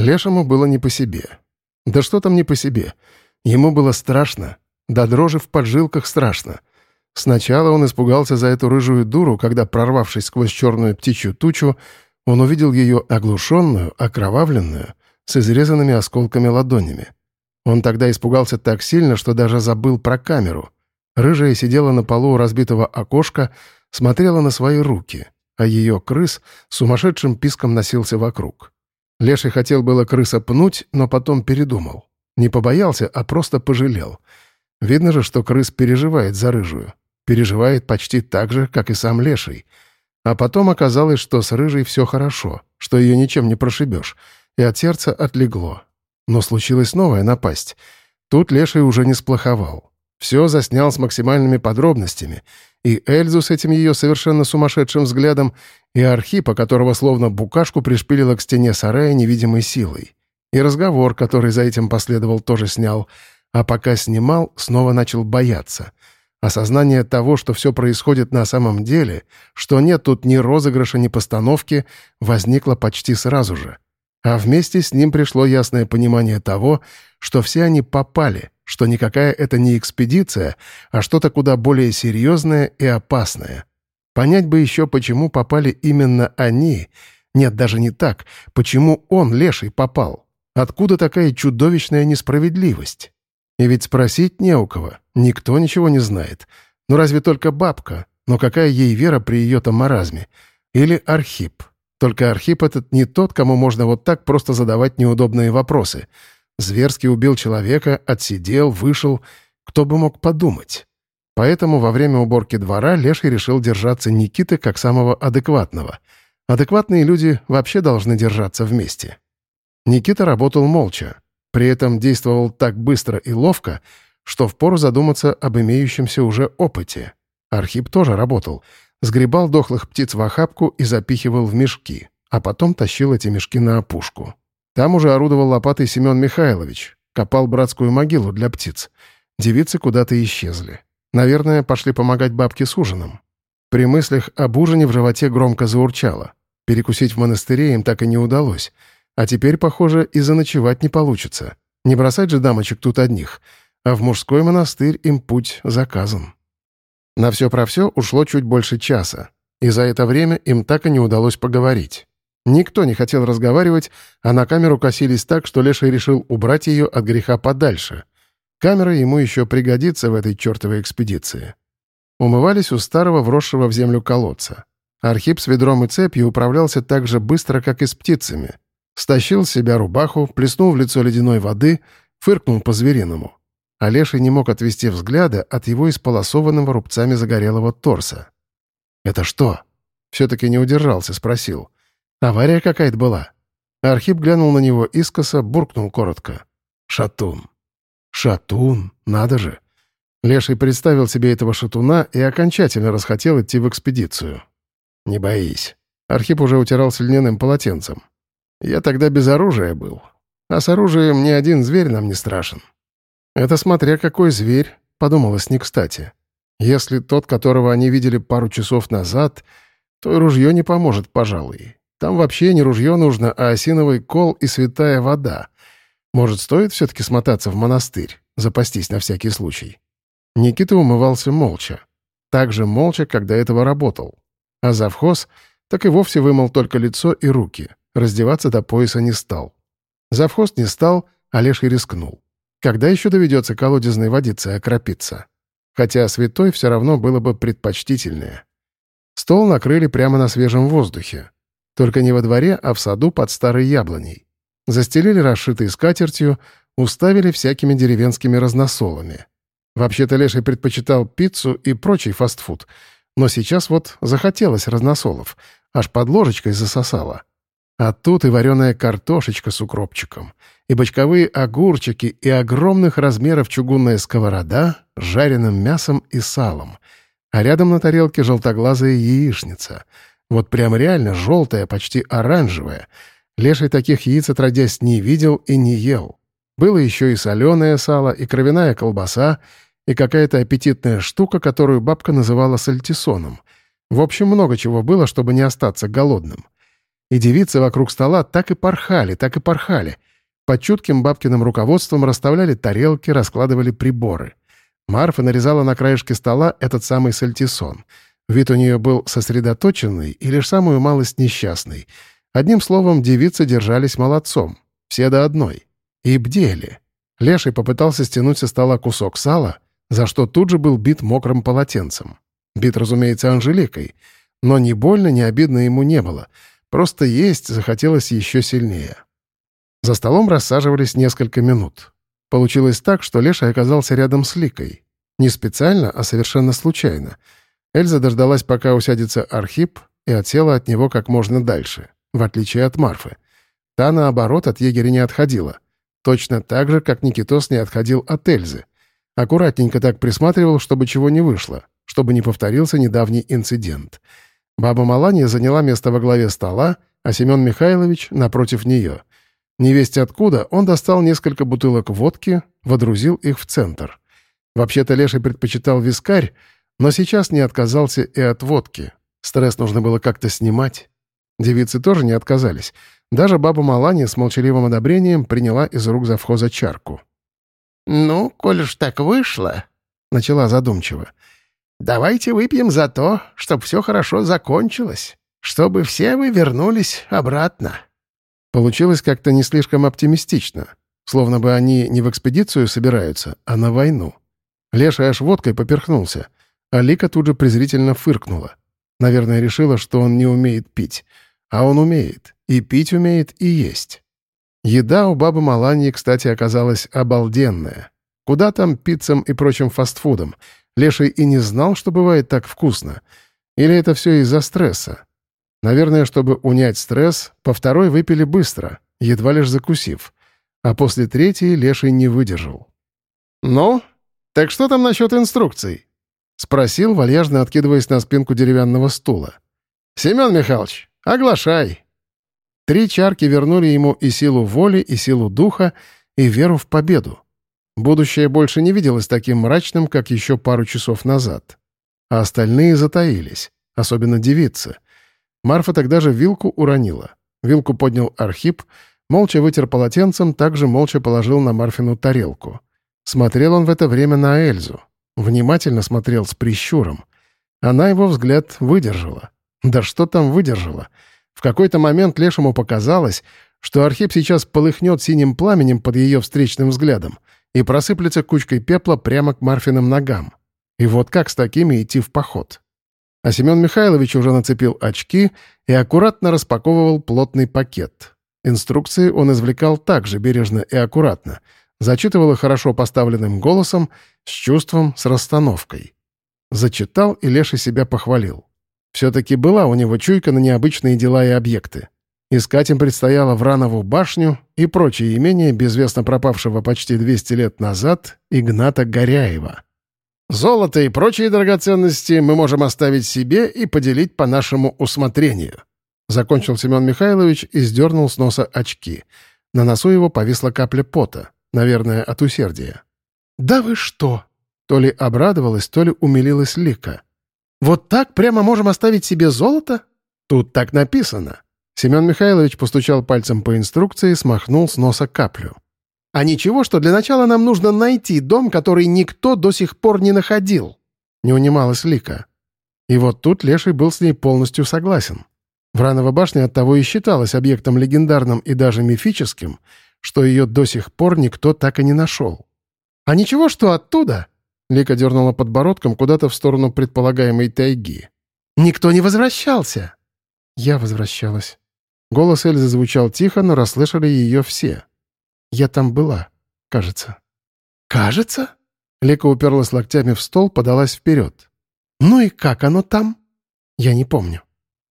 Лешему было не по себе. Да что там не по себе? Ему было страшно. До дрожи в поджилках страшно. Сначала он испугался за эту рыжую дуру, когда, прорвавшись сквозь черную птичью тучу, он увидел ее оглушенную, окровавленную, с изрезанными осколками ладонями. Он тогда испугался так сильно, что даже забыл про камеру. Рыжая сидела на полу у разбитого окошка, смотрела на свои руки, а ее крыс сумасшедшим писком носился вокруг. Леший хотел было крыса пнуть, но потом передумал. Не побоялся, а просто пожалел. Видно же, что крыс переживает за рыжую. Переживает почти так же, как и сам Леший. А потом оказалось, что с рыжей все хорошо, что ее ничем не прошибешь, и от сердца отлегло. Но случилась новая напасть. Тут Леший уже не сплоховал. Все заснял с максимальными подробностями. И Эльзу с этим ее совершенно сумасшедшим взглядом, и Архипа, которого словно букашку пришпилило к стене сарая невидимой силой. И разговор, который за этим последовал, тоже снял. А пока снимал, снова начал бояться. Осознание того, что все происходит на самом деле, что нет тут ни розыгрыша, ни постановки, возникло почти сразу же. А вместе с ним пришло ясное понимание того, что все они попали, что никакая это не экспедиция, а что-то куда более серьезное и опасное. Понять бы еще, почему попали именно они. Нет, даже не так. Почему он, Леший, попал? Откуда такая чудовищная несправедливость? И ведь спросить не у кого. Никто ничего не знает. Ну разве только бабка? Но какая ей вера при ее-то маразме? Или Архип? Только Архип этот не тот, кому можно вот так просто задавать неудобные вопросы. Зверски убил человека, отсидел, вышел. Кто бы мог подумать? Поэтому во время уборки двора Леший решил держаться Никиты как самого адекватного. Адекватные люди вообще должны держаться вместе. Никита работал молча. При этом действовал так быстро и ловко, что впору задуматься об имеющемся уже опыте. Архип тоже работал — сгребал дохлых птиц в охапку и запихивал в мешки, а потом тащил эти мешки на опушку. Там уже орудовал лопатой Семен Михайлович, копал братскую могилу для птиц. Девицы куда-то исчезли. Наверное, пошли помогать бабке с ужином. При мыслях об ужине в животе громко заурчало. Перекусить в монастыре им так и не удалось. А теперь, похоже, и заночевать не получится. Не бросать же дамочек тут одних. А в мужской монастырь им путь заказан. На все про все ушло чуть больше часа, и за это время им так и не удалось поговорить. Никто не хотел разговаривать, а на камеру косились так, что Леший решил убрать ее от греха подальше. Камера ему еще пригодится в этой чертовой экспедиции. Умывались у старого вросшего в землю колодца. Архип с ведром и цепью управлялся так же быстро, как и с птицами. Стащил с себя рубаху, плеснул в лицо ледяной воды, фыркнул по-звериному. Олеша не мог отвести взгляда от его исполосованного рубцами загорелого торса. «Это что?» Все-таки не удержался, спросил. «Авария какая-то была?» Архип глянул на него искоса, буркнул коротко. «Шатун». «Шатун? Надо же!» Леший представил себе этого шатуна и окончательно расхотел идти в экспедицию. «Не боись». Архип уже утирался льняным полотенцем. «Я тогда без оружия был. А с оружием ни один зверь нам не страшен. «Это смотря какой зверь», — подумалось не кстати. «Если тот, которого они видели пару часов назад, то и ружье не поможет, пожалуй. Там вообще не ружье нужно, а осиновый кол и святая вода. Может, стоит все-таки смотаться в монастырь, запастись на всякий случай?» Никита умывался молча. Так же молча, когда этого работал. А завхоз так и вовсе вымыл только лицо и руки. Раздеваться до пояса не стал. Завхоз не стал, а Леший рискнул. Когда еще доведется колодезной водицей окропиться? Хотя святой все равно было бы предпочтительнее. Стол накрыли прямо на свежем воздухе. Только не во дворе, а в саду под старой яблоней. Застелили расшитой скатертью, уставили всякими деревенскими разносолами. Вообще-то Леший предпочитал пиццу и прочий фастфуд, но сейчас вот захотелось разносолов, аж под ложечкой засосало. А тут и вареная картошечка с укропчиком, и бочковые огурчики, и огромных размеров чугунная сковорода с жареным мясом и салом. А рядом на тарелке желтоглазая яичница. Вот прям реально желтая, почти оранжевая. Леший таких яиц отродясь не видел и не ел. Было еще и соленое сало, и кровяная колбаса, и какая-то аппетитная штука, которую бабка называла сальтисоном. В общем, много чего было, чтобы не остаться голодным. И девицы вокруг стола так и порхали, так и порхали. Под чутким бабкиным руководством расставляли тарелки, раскладывали приборы. Марфа нарезала на краешке стола этот самый сальтисон. Вид у нее был сосредоточенный и лишь самую малость несчастный. Одним словом, девицы держались молодцом. Все до одной. И бдели. Леший попытался стянуть со стола кусок сала, за что тут же был бит мокрым полотенцем. Бит, разумеется, Анжеликой. Но ни больно, ни обидно ему не было. Просто есть захотелось еще сильнее. За столом рассаживались несколько минут. Получилось так, что Леша оказался рядом с Ликой. Не специально, а совершенно случайно. Эльза дождалась, пока усядется Архип, и отсела от него как можно дальше, в отличие от Марфы. Та, наоборот, от егеря не отходила — Точно так же, как Никитос не отходил от Эльзы. Аккуратненько так присматривал, чтобы чего не вышло, чтобы не повторился недавний инцидент. Баба Маланья заняла место во главе стола, а Семен Михайлович — напротив нее. Невесть откуда он достал несколько бутылок водки, водрузил их в центр. Вообще-то Леший предпочитал вискарь, но сейчас не отказался и от водки. Стресс нужно было как-то снимать. Девицы тоже не отказались — даже баба Малани с молчаливым одобрением приняла из рук завхоза чарку. «Ну, коль уж так вышло», — начала задумчиво, — «давайте выпьем за то, чтобы все хорошо закончилось, чтобы все вы вернулись обратно». Получилось как-то не слишком оптимистично, словно бы они не в экспедицию собираются, а на войну. Леша аж водкой поперхнулся, а Лика тут же презрительно фыркнула. Наверное, решила, что он не умеет пить. А он умеет. И пить умеет, и есть. Еда у бабы Маланьи, кстати, оказалась обалденная. Куда там пиццам и прочим фастфудам? Леший и не знал, что бывает так вкусно. Или это все из-за стресса? Наверное, чтобы унять стресс, по второй выпили быстро, едва лишь закусив. А после третьей Леший не выдержал. «Ну, так что там насчет инструкций?» — спросил, вальяжно откидываясь на спинку деревянного стула. «Семен Михайлович, оглашай!» Три чарки вернули ему и силу воли, и силу духа, и веру в победу. Будущее больше не виделось таким мрачным, как еще пару часов назад. А остальные затаились, особенно девицы. Марфа тогда же вилку уронила. Вилку поднял Архип, молча вытер полотенцем, также молча положил на Марфину тарелку. Смотрел он в это время на Эльзу. Внимательно смотрел с прищуром. Она его взгляд выдержала. Да что там выдержала? — в какой-то момент Лешему показалось, что Архип сейчас полыхнет синим пламенем под ее встречным взглядом и просыплется кучкой пепла прямо к Марфиным ногам. И вот как с такими идти в поход? А Семен Михайлович уже нацепил очки и аккуратно распаковывал плотный пакет. Инструкции он извлекал также бережно и аккуратно, зачитывал их хорошо поставленным голосом, с чувством, с расстановкой. Зачитал, и Леша себя похвалил. Все-таки была у него чуйка на необычные дела и объекты. Искать им предстояло Вранову башню и прочие имения безвестно пропавшего почти 200 лет назад Игната Горяева. «Золото и прочие драгоценности мы можем оставить себе и поделить по нашему усмотрению», закончил Семен Михайлович и сдернул с носа очки. На носу его повисла капля пота, наверное, от усердия. «Да вы что!» То ли обрадовалась, то ли умилилась Лика. Вот так прямо можем оставить себе золото? Тут так написано. Семен Михайлович постучал пальцем по инструкции и смахнул с носа каплю. А ничего, что для начала нам нужно найти дом, который никто до сих пор не находил. Не унималась Лика. И вот тут Леший был с ней полностью согласен. Вранова башня оттого и считалась объектом легендарным и даже мифическим, что ее до сих пор никто так и не нашел. А ничего, что оттуда Лика дернула подбородком куда-то в сторону предполагаемой тайги. «Никто не возвращался!» Я возвращалась. Голос Эльзы звучал тихо, но расслышали ее все. «Я там была, кажется». «Кажется?» Лика уперлась локтями в стол, подалась вперед. «Ну и как оно там?» «Я не помню».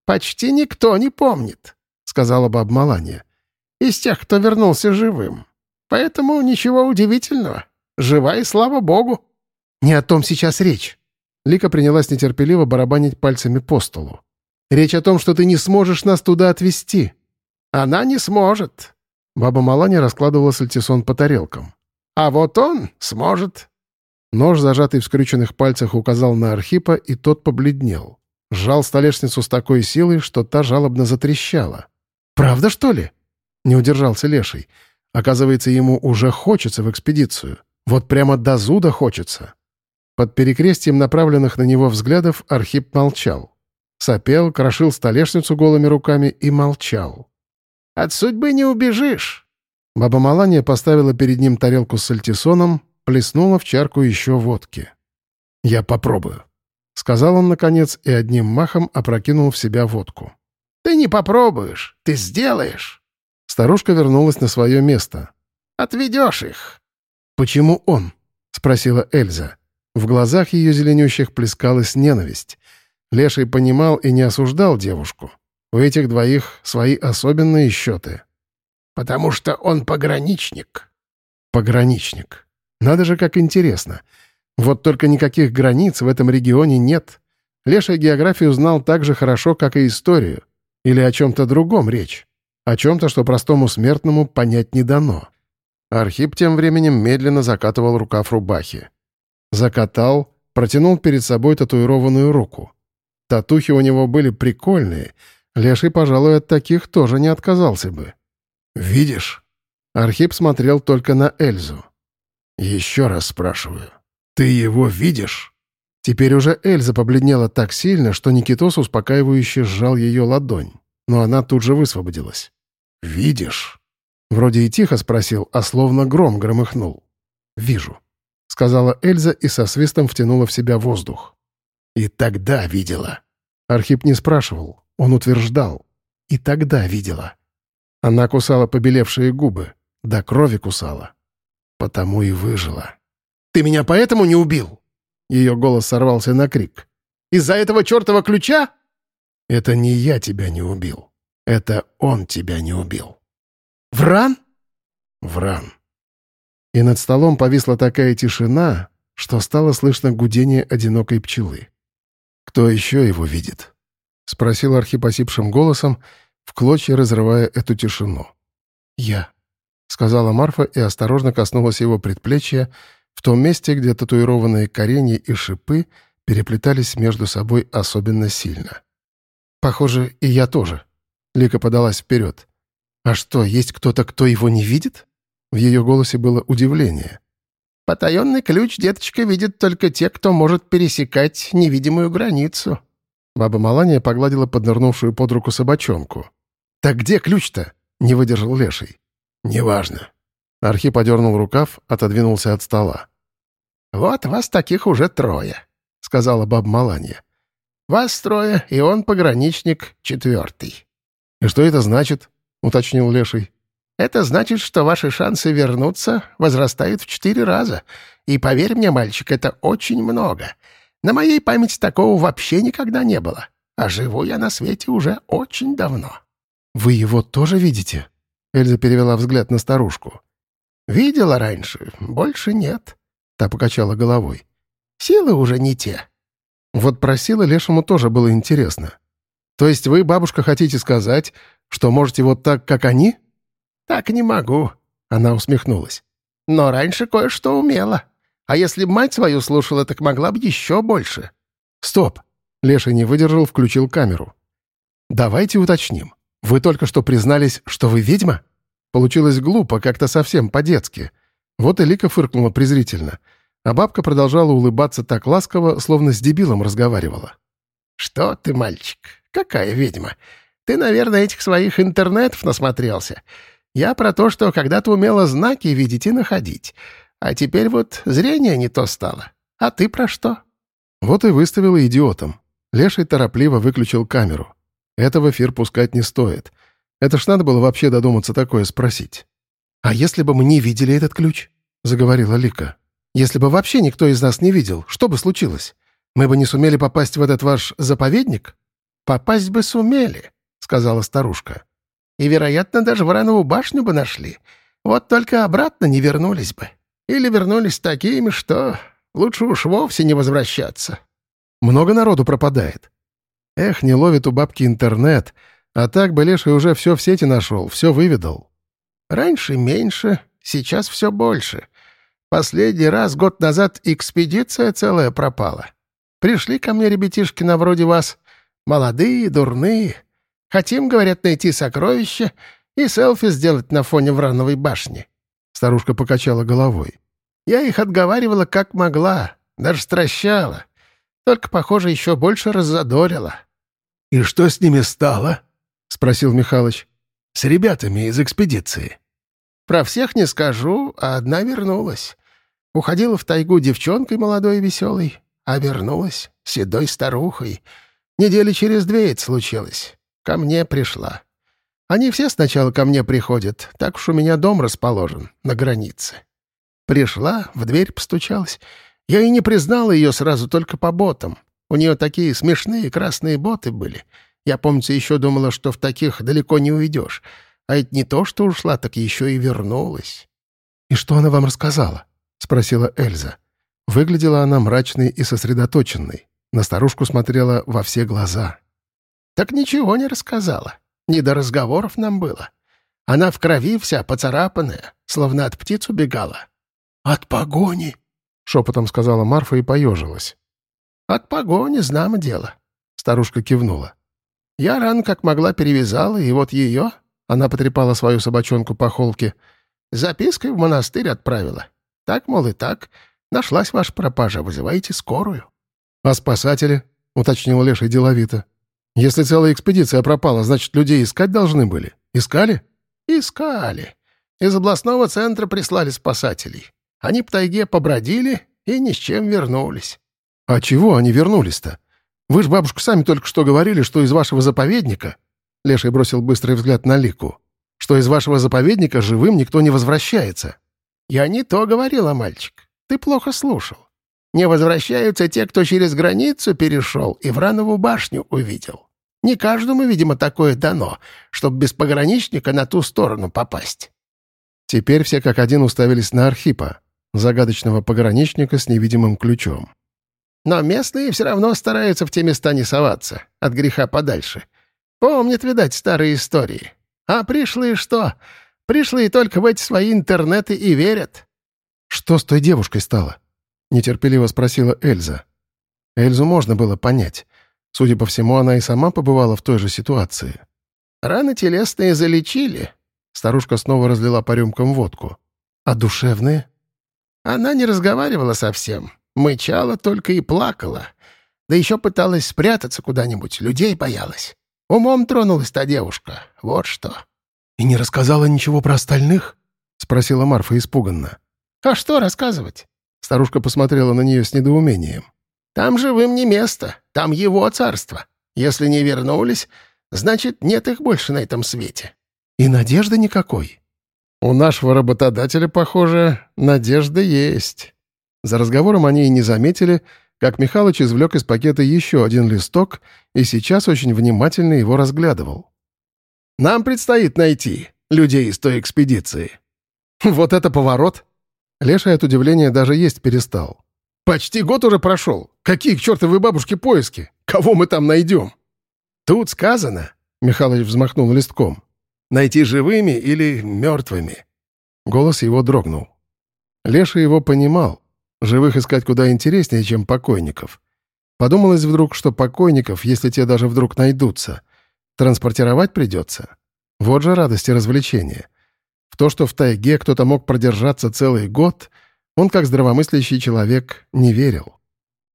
«Почти никто не помнит», — сказала баб Малания. «Из тех, кто вернулся живым. Поэтому ничего удивительного. Жива и слава богу». «Не о том сейчас речь». Лика принялась нетерпеливо барабанить пальцами по столу. «Речь о том, что ты не сможешь нас туда отвезти». «Она не сможет». Баба Маланя раскладывала сальтисон по тарелкам. «А вот он сможет». Нож, зажатый в скрюченных пальцах, указал на Архипа, и тот побледнел. Сжал столешницу с такой силой, что та жалобно затрещала. «Правда, что ли?» — не удержался Леший. Оказывается, ему уже хочется в экспедицию. Вот прямо до зуда хочется. Под перекрестием направленных на него взглядов Архип молчал. Сопел, крошил столешницу голыми руками и молчал. «От судьбы не убежишь!» Баба Малания поставила перед ним тарелку с сальтисоном, плеснула в чарку еще водки. «Я попробую», — сказал он, наконец, и одним махом опрокинул в себя водку. «Ты не попробуешь, ты сделаешь!» Старушка вернулась на свое место. «Отведешь их!» «Почему он?» — спросила Эльза. В глазах ее зеленющих плескалась ненависть. Леший понимал и не осуждал девушку. У этих двоих свои особенные счеты. «Потому что он пограничник». «Пограничник. Надо же, как интересно. Вот только никаких границ в этом регионе нет. Леший географию знал так же хорошо, как и историю. Или о чем-то другом речь. О чем-то, что простому смертному понять не дано. Архип тем временем медленно закатывал рукав рубахи. Закатал, протянул перед собой татуированную руку. Татухи у него были прикольные. Леший, пожалуй, от таких тоже не отказался бы. «Видишь?» Архип смотрел только на Эльзу. «Еще раз спрашиваю. Ты его видишь?» Теперь уже Эльза побледнела так сильно, что Никитос успокаивающе сжал ее ладонь, но она тут же высвободилась. «Видишь?» Вроде и тихо спросил, а словно гром громыхнул. «Вижу», — сказала Эльза и со свистом втянула в себя воздух. «И тогда видела». Архип не спрашивал, он утверждал. «И тогда видела». Она кусала побелевшие губы, до крови кусала. Потому и выжила. «Ты меня поэтому не убил?» Ее голос сорвался на крик. «Из-за этого чертова ключа?» «Это не я тебя не убил. Это он тебя не убил». «Вран?» «Вран». И над столом повисла такая тишина, что стало слышно гудение одинокой пчелы. «Кто еще его видит?» — спросил Архип осипшим голосом, в клочья разрывая эту тишину. «Я», — сказала Марфа и осторожно коснулась его предплечья, в том месте, где татуированные коренья и шипы переплетались между собой особенно сильно. «Похоже, и я тоже», — Лика подалась вперед. «А что, есть кто-то, кто его не видит?» В ее голосе было удивление. «Потаенный ключ, деточка, видит только те, кто может пересекать невидимую границу». Баба Малания погладила поднырнувшую под руку собачонку. «Так где ключ-то?» — не выдержал Леший. «Неважно». Архип подернул рукав, отодвинулся от стола. «Вот вас таких уже трое», — сказала баба Малания. «Вас трое, и он пограничник четвертый». «И что это значит?» — уточнил Леший. «Это значит, что ваши шансы вернуться возрастают в четыре раза. И поверь мне, мальчик, это очень много. На моей памяти такого вообще никогда не было. А живу я на свете уже очень давно». «Вы его тоже видите?» Эльза перевела взгляд на старушку. «Видела раньше, больше нет». Та покачала головой. «Силы уже не те». Вот про силы Лешему тоже было интересно. То есть вы, бабушка, хотите сказать, что можете вот так, как они?» «Так не могу», — она усмехнулась. «Но раньше кое-что умела. А если б мать свою слушала, так могла бы еще больше». «Стоп!» — Леша не выдержал, включил камеру. «Давайте уточним. Вы только что признались, что вы ведьма?» Получилось глупо, как-то совсем по-детски. Вот и Лика фыркнула презрительно, а бабка продолжала улыбаться так ласково, словно с дебилом разговаривала. «Что ты, мальчик? Какая ведьма? Ты, наверное, этих своих интернетов насмотрелся. Я про то, что когда-то умела знаки видеть и находить. А теперь вот зрение не то стало. А ты про что?» Вот и выставила идиотом. Леший торопливо выключил камеру. Это в эфир пускать не стоит. Это ж надо было вообще додуматься такое спросить. «А если бы мы не видели этот ключ?» — заговорила Лика. «Если бы вообще никто из нас не видел, что бы случилось? Мы бы не сумели попасть в этот ваш заповедник?» «Попасть бы сумели», — сказала старушка. «И, вероятно, даже Вранову башню бы нашли. Вот только обратно не вернулись бы. Или вернулись такими, что лучше уж вовсе не возвращаться». «Много народу пропадает». Эх, не ловит у бабки интернет, а так бы Леший уже все в сети нашел, все выведал. Раньше меньше, сейчас все больше. Последний раз год назад экспедиция целая пропала. Пришли ко мне ребятишки на вроде вас, молодые, дурные, Хотим, говорят, найти сокровища и селфи сделать на фоне Врановой башни». Старушка покачала головой. «Я их отговаривала как могла, даже стращала. Только, похоже, еще больше раззадорила». «И что с ними стало?» — спросил Михалыч. «С ребятами из экспедиции». «Про всех не скажу, а одна вернулась. Уходила в тайгу девчонкой молодой и веселой, а вернулась седой старухой. Недели через две это случилось. Ко мне пришла. Они все сначала ко мне приходят, так уж у меня дом расположен, на границе. Пришла, в дверь постучалась. Я и не признала ее сразу только по ботам. У нее такие смешные красные боты были. Я, помнится, еще думала, что в таких далеко не уйдешь. А это не то, что ушла, так еще и вернулась. — И что она вам рассказала? — спросила Эльза. Выглядела она мрачной и сосредоточенной. На старушку смотрела во все глаза. «Так ничего не рассказала. Не до разговоров нам было. Она в крови вся поцарапанная, словно от птиц убегала». «От погони?» — шепотом сказала Марфа и поежилась. «От погони, знамо дело», — старушка кивнула. «Я рано как могла перевязала, и вот ее...» — она потрепала свою собачонку по холке. «Запиской в монастырь отправила. Так, мол, и так. Нашлась ваша пропажа, вызывайте скорую». «А спасатели?» — уточнил Леша деловито. «Если целая экспедиция пропала, значит, людей искать должны были. Искали?» «Искали. Из областного центра прислали спасателей. Они по тайге побродили и ни с чем вернулись». «А чего они вернулись-то? Вы ж, бабушка, сами только что говорили, что из вашего заповедника...» Леший бросил быстрый взгляд на Лику. «Что из вашего заповедника живым никто не возвращается». «Я не то говорила, мальчик. Ты плохо слушал. Не возвращаются те, кто через границу перешел и Вранову башню увидел. Не каждому, видимо, такое дано, чтобы без пограничника на ту сторону попасть». Теперь все как один уставились на Архипа, загадочного пограничника с невидимым ключом. «Но местные все равно стараются в те места не соваться, от греха подальше. Помнят, видать, старые истории. А пришлые что? Пришлые только в эти свои интернеты и верят». «Что с той девушкой стало?» — нетерпеливо спросила Эльза. Эльзу можно было понять. Судя по всему, она и сама побывала в той же ситуации. «Раны телесные залечили». Старушка снова разлила по рюмкам водку. «А душевные?» Она не разговаривала совсем. Мычала только и плакала. Да еще пыталась спрятаться куда-нибудь, людей боялась. Умом тронулась та девушка. Вот что. «И не рассказала ничего про остальных?» — спросила Марфа испуганно. «А что рассказывать? Старушка посмотрела на нее с недоумением. «Там живым не место, там его царство. Если не вернулись, значит, нет их больше на этом свете». «И надежды никакой?» «У нашего работодателя, похоже, надежда есть». За разговором они и не заметили, как Михалыч извлек из пакета еще один листок и сейчас очень внимательно его разглядывал. «Нам предстоит найти людей из той экспедиции». «Вот это поворот!» Леша от удивления даже есть перестал. «Почти год уже прошел. Какие к чертовой бабушке поиски? Кого мы там найдем?» «Тут сказано», — Михалыч взмахнул листком, «найти живыми или мертвыми». Голос его дрогнул. Леша его понимал. Живых искать куда интереснее, чем покойников. Подумалось вдруг, что покойников, если те даже вдруг найдутся, транспортировать придется. Вот же радость и развлечение. В то, что в тайге кто-то мог продержаться целый год, он, как здравомыслящий человек, не верил.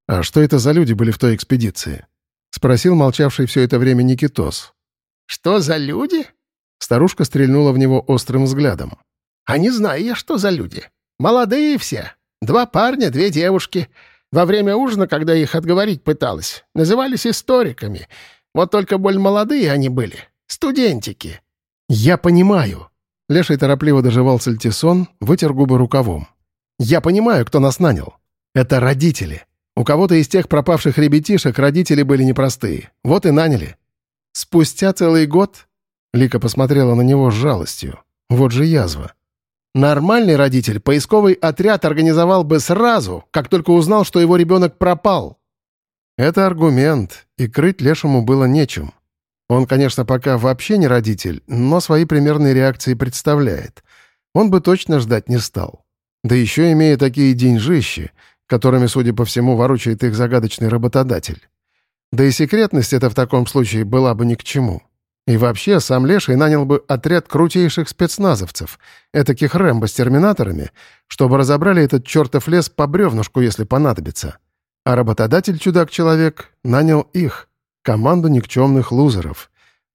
«А что это за люди были в той экспедиции?» — спросил молчавший все это время Никитос. «Что за люди?» Старушка стрельнула в него острым взглядом. «А не знаю я, что за люди. Молодые все. Два парня, две девушки. Во время ужина, когда их отговорить пыталась, назывались историками. Вот только боль молодые они были. Студентики». «Я понимаю», Леший торопливо доживал сальтисон, вытер губы рукавом. «Я понимаю, кто нас нанял. Это родители. У кого-то из тех пропавших ребятишек родители были непростые. Вот и наняли. Спустя целый год...» Лика посмотрела на него с жалостью. «Вот же язва. Нормальный родитель поисковый отряд организовал бы сразу, как только узнал, что его ребенок пропал». Это аргумент, и крыть Лешему было нечем. Он, конечно, пока вообще не родитель, но свои примерные реакции представляет. Он бы точно ждать не стал. Да еще имея такие деньжищи, которыми, судя по всему, ворочает их загадочный работодатель. Да и секретность это в таком случае была бы ни к чему. И вообще, сам Леший нанял бы отряд крутейших спецназовцев, этаких Рэмбо с терминаторами, чтобы разобрали этот чертов лес по бревнушку, если понадобится. А работодатель, чудак-человек, нанял их, команду никчемных лузеров.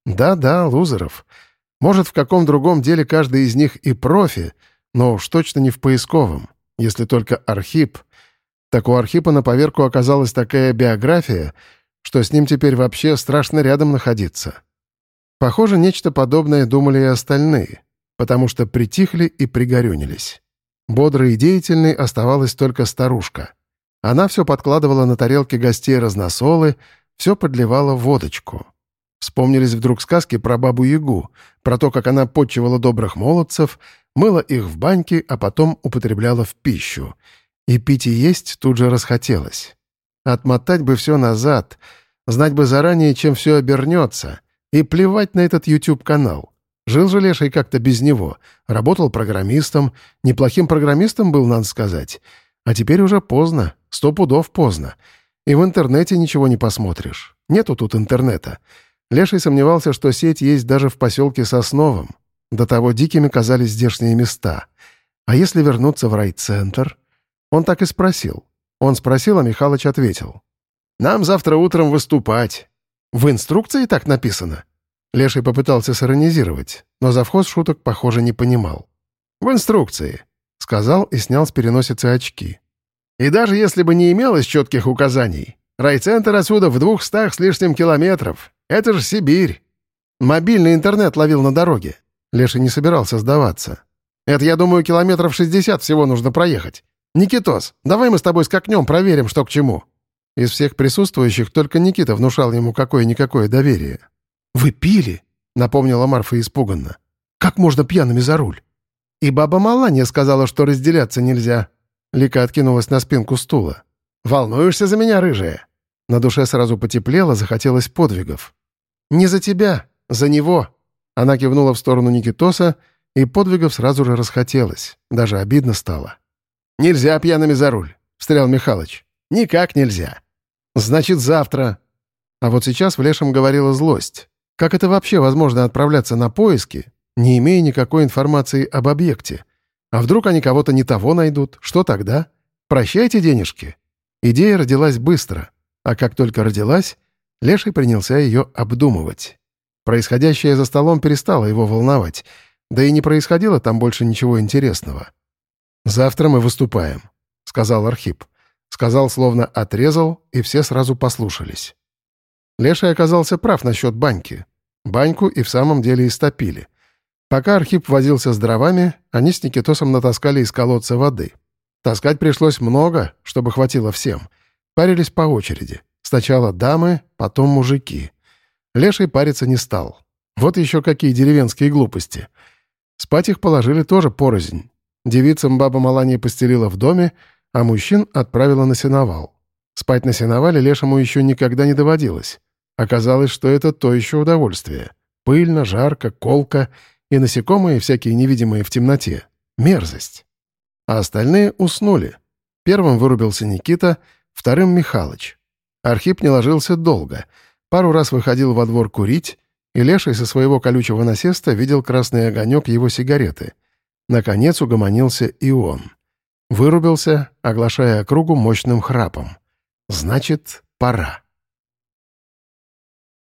Да-да, лузеров. Может, в каком другом деле каждый из них и профи, но уж точно не в поисковом, если только Архип. Так у Архипа на поверку оказалась такая биография, что с ним теперь вообще страшно рядом находиться. Похоже, нечто подобное думали и остальные, потому что притихли и пригорюнились. Бодрой и деятельной оставалась только старушка. Она все подкладывала на тарелки гостей разносолы, все подливала водочку. Вспомнились вдруг сказки про бабу-ягу, про то, как она подчивала добрых молодцев, мыла их в баньке, а потом употребляла в пищу. И пить и есть тут же расхотелось. Отмотать бы все назад, знать бы заранее, чем все обернется, и плевать на этот YouTube-канал. Жил же Леший как-то без него, работал программистом, неплохим программистом был, надо сказать. А теперь уже поздно, сто пудов поздно. И в интернете ничего не посмотришь. Нету тут интернета. Леший сомневался, что сеть есть даже в поселке Сосновом. До того дикими казались здешние места. А если вернуться в райцентр? Он так и спросил. Он спросил, а Михалыч ответил. «Нам завтра утром выступать. В инструкции так написано?» Леший попытался сиронизировать, но завхоз шуток, похоже, не понимал. «В инструкции», — сказал и снял с переносицы очки. «И даже если бы не имелось четких указаний, райцентр отсюда в двухстах с лишним километров. Это же Сибирь. Мобильный интернет ловил на дороге. Леша не собирался сдаваться. Это, я думаю, километров 60 всего нужно проехать. Никитос, давай мы с тобой скакнем, проверим, что к чему». Из всех присутствующих только Никита внушал ему какое-никакое доверие. «Вы пили?» — напомнила Марфа испуганно. «Как можно пьяными за руль?» «И баба Маланья сказала, что разделяться нельзя». Лика откинулась на спинку стула. «Волнуешься за меня, рыжая?» На душе сразу потеплело, захотелось подвигов. «Не за тебя, за него!» Она кивнула в сторону Никитоса, и подвигов сразу же расхотелось. Даже обидно стало. «Нельзя пьяными за руль», — встрял Михалыч. «Никак нельзя». «Значит, завтра». А вот сейчас в Лешем говорила злость. Как это вообще возможно отправляться на поиски, не имея никакой информации об объекте? А вдруг они кого-то не того найдут? Что тогда? Прощайте денежки. Идея родилась быстро. А как только родилась, Леший принялся ее обдумывать. Происходящее за столом перестало его волновать, да и не происходило там больше ничего интересного. «Завтра мы выступаем», — сказал Архип. Сказал, словно отрезал, и все сразу послушались. Леший оказался прав насчет баньки. Баньку и в самом деле истопили. Пока Архип возился с дровами, они с Никитосом натаскали из колодца воды. Таскать пришлось много, чтобы хватило всем. Парились по очереди. Сначала дамы, потом мужики. Леший париться не стал. Вот еще какие деревенские глупости. Спать их положили тоже порознь. Девицам баба Маланья постелила в доме, а мужчин отправила на сеновал. Спать на сеновале Лешему еще никогда не доводилось. Оказалось, что это то еще удовольствие. Пыльно, жарко, колко и насекомые всякие невидимые в темноте. Мерзость. А остальные уснули. Первым вырубился Никита, вторым — Михалыч. Архип не ложился долго. Пару раз выходил во двор курить, и Леший со своего колючего насеста видел красный огонек его сигареты. Наконец угомонился и он. Вырубился, оглашая округу мощным храпом. «Значит, пора».